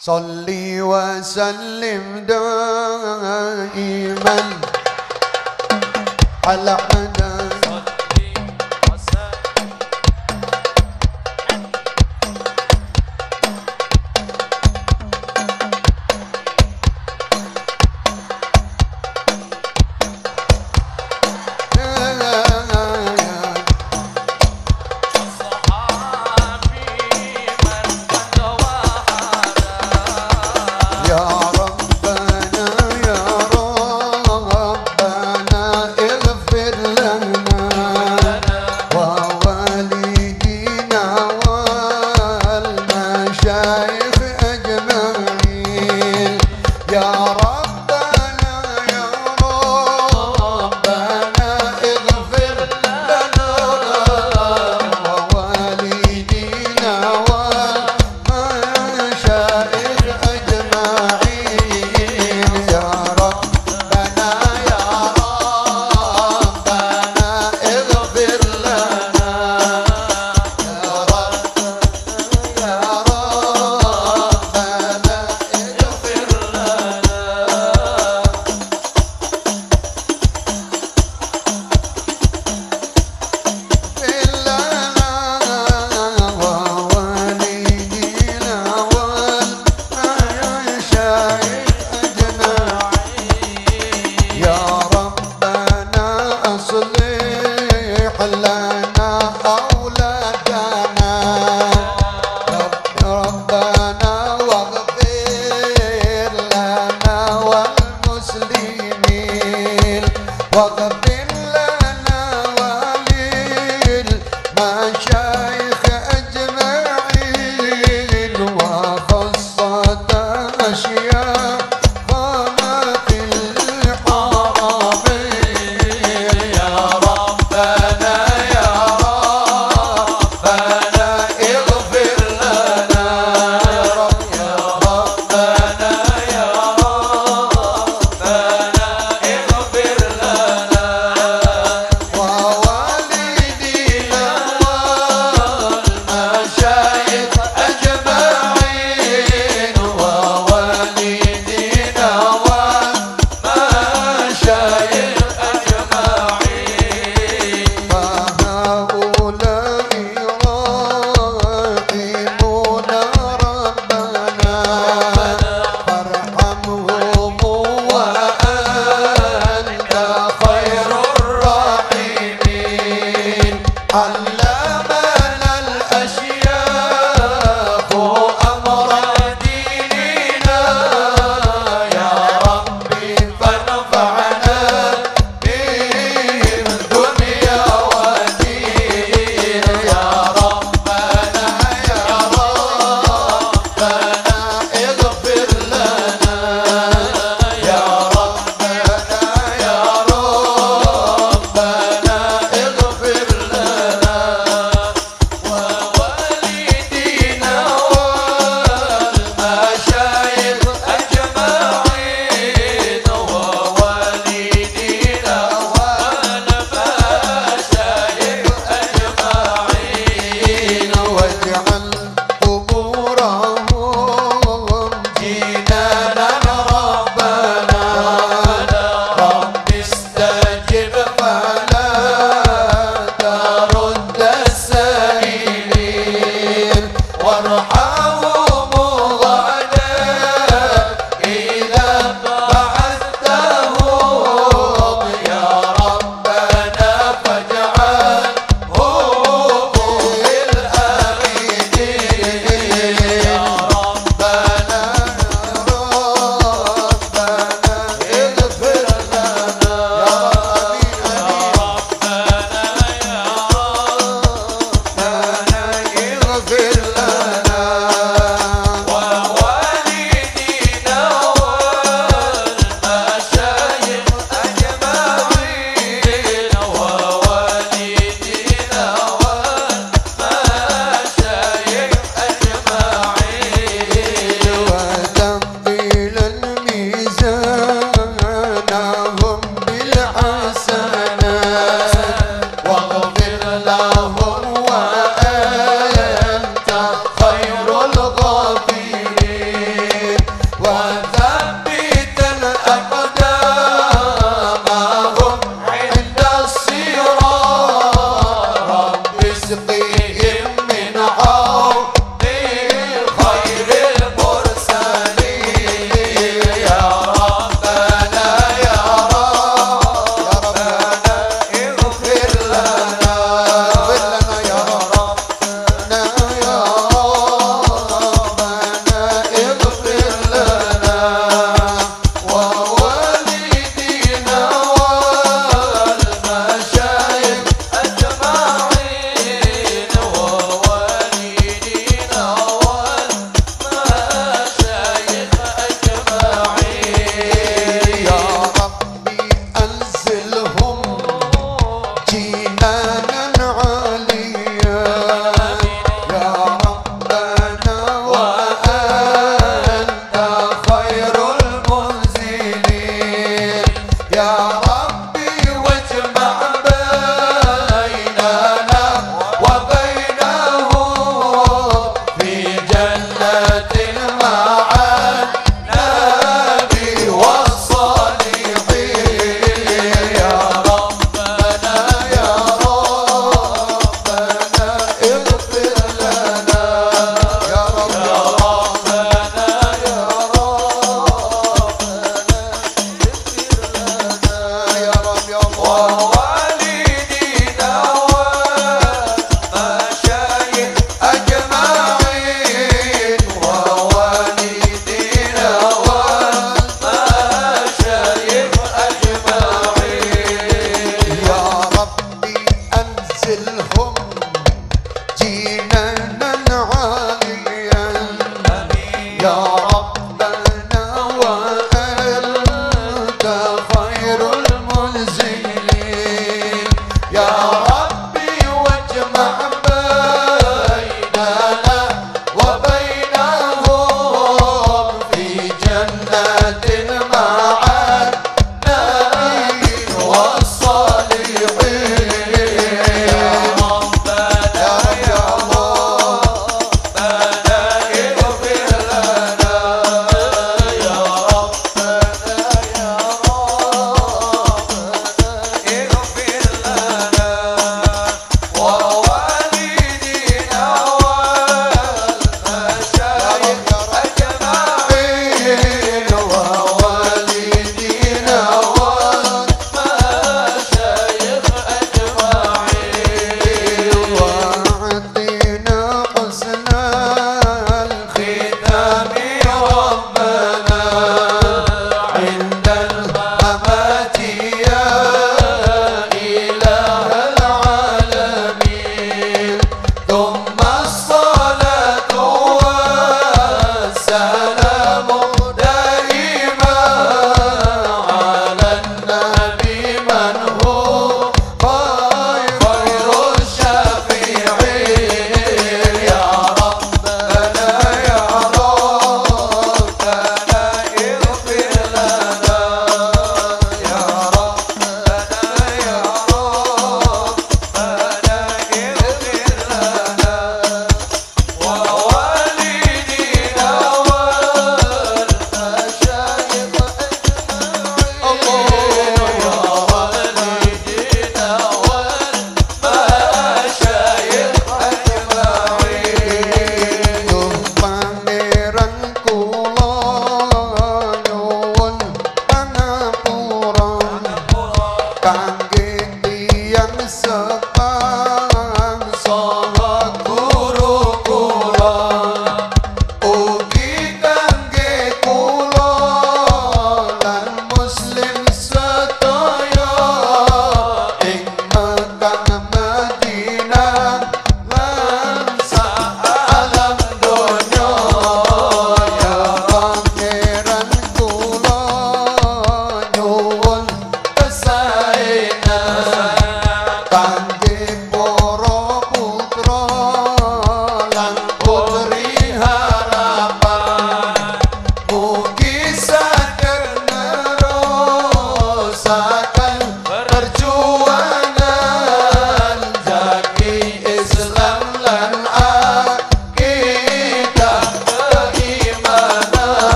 صلي وسلم دائما على